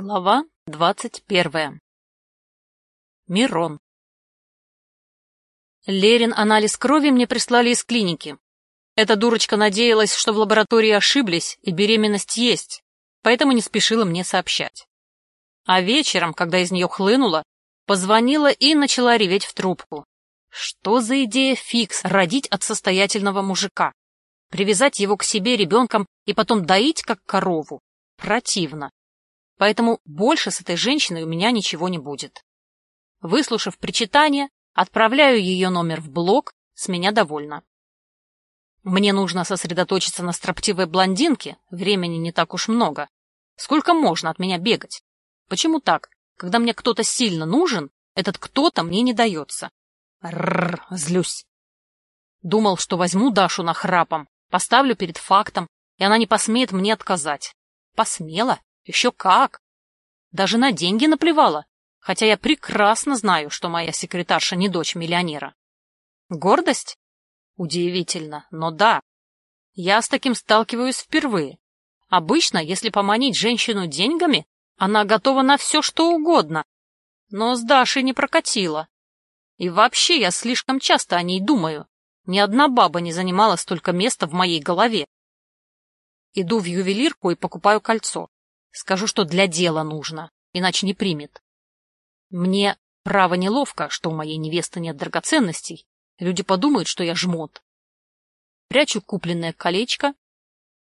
Глава двадцать первая. Мирон. Лерин анализ крови мне прислали из клиники. Эта дурочка надеялась, что в лаборатории ошиблись и беременность есть, поэтому не спешила мне сообщать. А вечером, когда из нее хлынуло, позвонила и начала реветь в трубку. Что за идея фикс родить от состоятельного мужика? Привязать его к себе ребенком и потом доить, как корову? Противно. Поэтому больше с этой женщиной у меня ничего не будет. Выслушав причитание, отправляю ее номер в блог, с меня довольна. Мне нужно сосредоточиться на строптивой блондинке, времени не так уж много. Сколько можно от меня бегать? Почему так? Когда мне кто-то сильно нужен, этот кто-то мне не дается. Рррр, злюсь. Думал, что возьму Дашу на храпом, поставлю перед фактом, и она не посмеет мне отказать. Посмела? Еще как! Даже на деньги наплевала, хотя я прекрасно знаю, что моя секретарша не дочь миллионера. Гордость? Удивительно, но да. Я с таким сталкиваюсь впервые. Обычно, если поманить женщину деньгами, она готова на все, что угодно. Но с Дашей не прокатило. И вообще я слишком часто о ней думаю. Ни одна баба не занимала столько места в моей голове. Иду в ювелирку и покупаю кольцо. Скажу, что для дела нужно, иначе не примет. Мне, право, неловко, что у моей невесты нет драгоценностей. Люди подумают, что я жмот. Прячу купленное колечко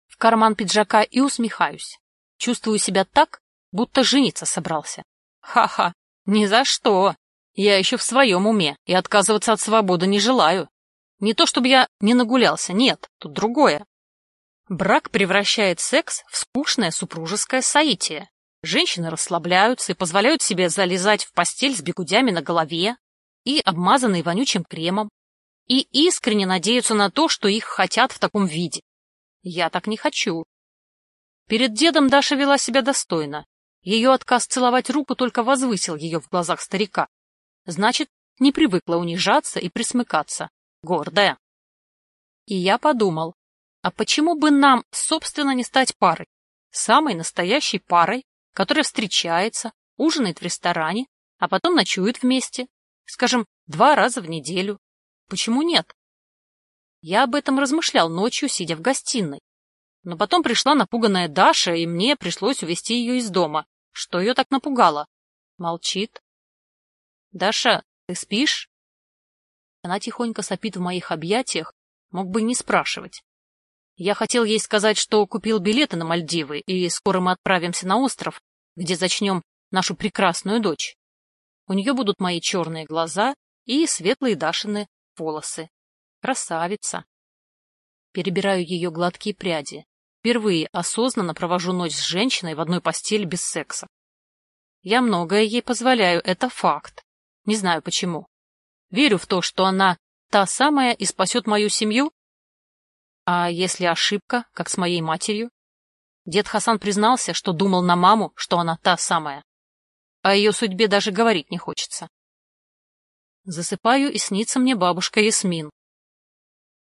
в карман пиджака и усмехаюсь. Чувствую себя так, будто жениться собрался. Ха-ха, ни за что. Я еще в своем уме и отказываться от свободы не желаю. Не то чтобы я не нагулялся, нет, тут другое. Брак превращает секс в скучное супружеское соитие. Женщины расслабляются и позволяют себе залезать в постель с бегудями на голове и обмазанной вонючим кремом, и искренне надеются на то, что их хотят в таком виде. Я так не хочу. Перед дедом Даша вела себя достойно. Ее отказ целовать руку только возвысил ее в глазах старика. Значит, не привыкла унижаться и присмыкаться. Гордая. И я подумал, а почему бы нам, собственно, не стать парой? Самой настоящей парой, которая встречается, ужинает в ресторане, а потом ночует вместе. Скажем, два раза в неделю. Почему нет? Я об этом размышлял ночью, сидя в гостиной. Но потом пришла напуганная Даша, и мне пришлось увести ее из дома. Что ее так напугало? Молчит. «Даша, ты спишь?» Она тихонько сопит в моих объятиях, мог бы не спрашивать. Я хотел ей сказать, что купил билеты на Мальдивы, и скоро мы отправимся на остров, где зачнем нашу прекрасную дочь. У нее будут мои черные глаза и светлые Дашины волосы. Красавица. Перебираю ее гладкие пряди. Впервые осознанно провожу ночь с женщиной в одной постели без секса. Я многое ей позволяю, это факт. Не знаю почему. Верю в то, что она та самая и спасет мою семью, а если ошибка, как с моей матерью? Дед Хасан признался, что думал на маму, что она та самая. О ее судьбе даже говорить не хочется. Засыпаю, и снится мне бабушка Ясмин.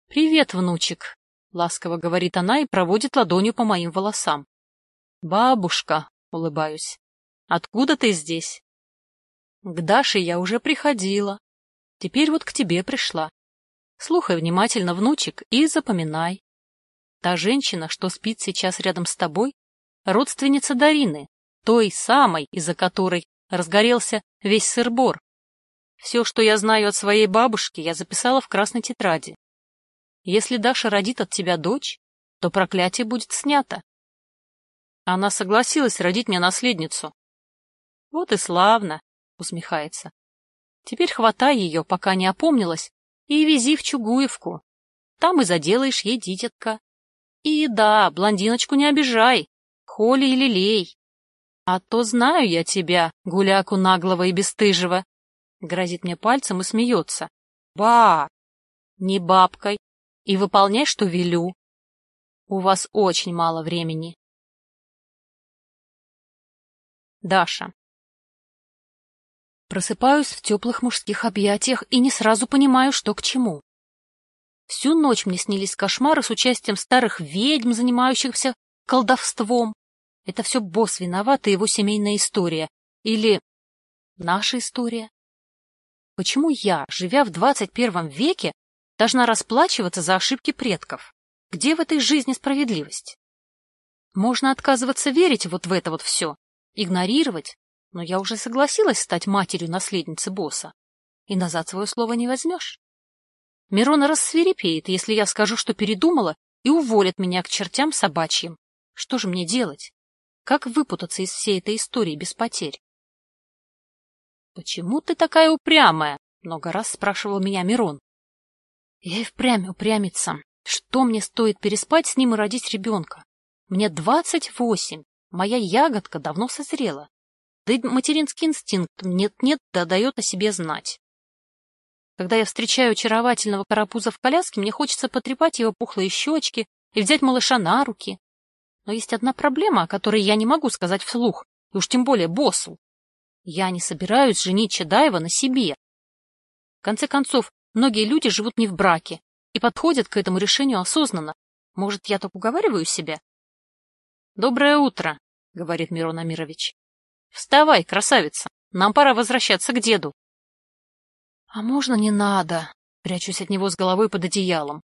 «Привет, внучек», — ласково говорит она и проводит ладонью по моим волосам. «Бабушка», — улыбаюсь, — «откуда ты здесь?» «К Даше я уже приходила. Теперь вот к тебе пришла. Слухай внимательно, внучек, и запоминай. Та женщина, что спит сейчас рядом с тобой, родственница Дарины, той самой, из-за которой разгорелся весь сырбор. Все, что я знаю от своей бабушки, я записала в красной тетради. Если Даша родит от тебя дочь, то проклятие будет снято. Она согласилась родить мне наследницу. Вот и славно, усмехается. Теперь хватай ее, пока не опомнилась, и вези в Чугуевку. Там и заделаешь ей дитятка. И да, блондиночку не обижай, холи и лелей. А то знаю я тебя, гуляку наглого и бесстыжего. Грозит мне пальцем и смеется. Ба! Не бабкой. И выполняй, что велю. У вас очень мало времени. Даша. Просыпаюсь в теплых мужских объятиях и не сразу понимаю, что к чему. Всю ночь мне снились кошмары с участием старых ведьм, занимающихся колдовством. Это все босс виноват и его семейная история. Или наша история. Почему я, живя в 21 веке, должна расплачиваться за ошибки предков? Где в этой жизни справедливость? Можно отказываться верить вот в это вот все, игнорировать, но я уже согласилась стать матерью наследницы босса, и назад свое слово не возьмешь. Мирона рассверепеет, если я скажу, что передумала, и уволит меня к чертям собачьим. Что же мне делать? Как выпутаться из всей этой истории без потерь? — Почему ты такая упрямая? — много раз спрашивал меня Мирон. Я и впрямь упрямиться. Что мне стоит переспать с ним и родить ребенка? Мне двадцать восемь, моя ягодка давно созрела. Да и материнский инстинкт нет-нет, да дает о себе знать. Когда я встречаю очаровательного карапуза в коляске, мне хочется потрепать его пухлые щечки и взять малыша на руки. Но есть одна проблема, о которой я не могу сказать вслух, и уж тем более боссу. Я не собираюсь женить Чадаева на себе. В конце концов, многие люди живут не в браке и подходят к этому решению осознанно. Может, я так уговариваю себя? — Доброе утро, — говорит Мирон Амирович. — Вставай, красавица, нам пора возвращаться к деду. А можно не надо? Прячусь от него с головой под одеялом.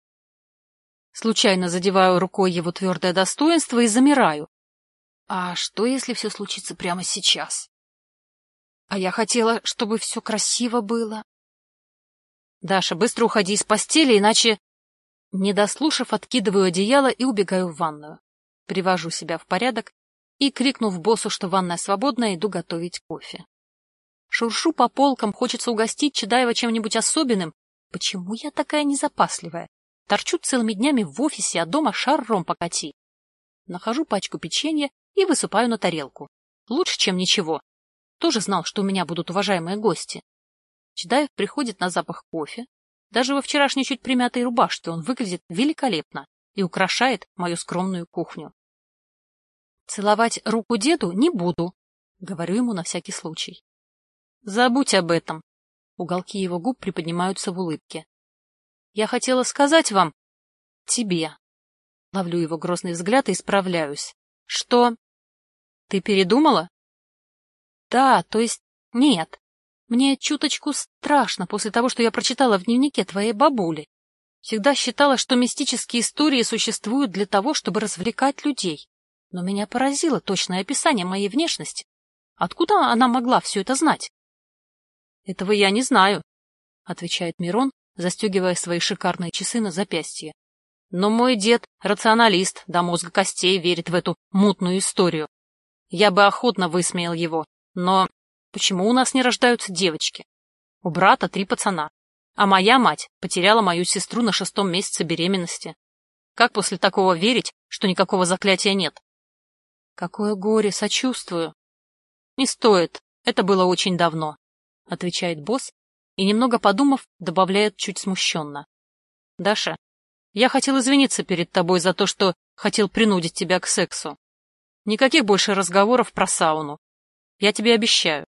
Случайно задеваю рукой его твердое достоинство и замираю. А что, если все случится прямо сейчас? А я хотела, чтобы все красиво было. Даша, быстро уходи из постели, иначе... Не дослушав, откидываю одеяло и убегаю в ванную. Привожу себя в порядок и, крикнув боссу, что ванная свободная, иду готовить кофе. Шуршу по полкам, хочется угостить Чедаева чем-нибудь особенным. Почему я такая незапасливая? Торчу целыми днями в офисе, а дома шаром покати. Нахожу пачку печенья и высыпаю на тарелку. Лучше, чем ничего. Тоже знал, что у меня будут уважаемые гости. Чедаев приходит на запах кофе. Даже во вчерашней чуть примятой рубашке он выглядит великолепно и украшает мою скромную кухню. Целовать руку деду не буду, говорю ему на всякий случай. Забудь об этом. Уголки его губ приподнимаются в улыбке. Я хотела сказать вам... Тебе. Ловлю его грозный взгляд и исправляюсь. Что? Ты передумала? Да, то есть нет. Мне чуточку страшно после того, что я прочитала в дневнике твоей бабули. Всегда считала, что мистические истории существуют для того, чтобы развлекать людей. Но меня поразило точное описание моей внешности. Откуда она могла все это знать? — Этого я не знаю, — отвечает Мирон, застегивая свои шикарные часы на запястье. Но мой дед — рационалист, до мозга костей верит в эту мутную историю. Я бы охотно высмеял его, но почему у нас не рождаются девочки? У брата три пацана, а моя мать потеряла мою сестру на шестом месяце беременности. Как после такого верить, что никакого заклятия нет? Какое горе, сочувствую. Не стоит, это было очень давно. — отвечает босс и, немного подумав, добавляет чуть смущенно. — Даша, я хотел извиниться перед тобой за то, что хотел принудить тебя к сексу. Никаких больше разговоров про сауну. Я тебе обещаю.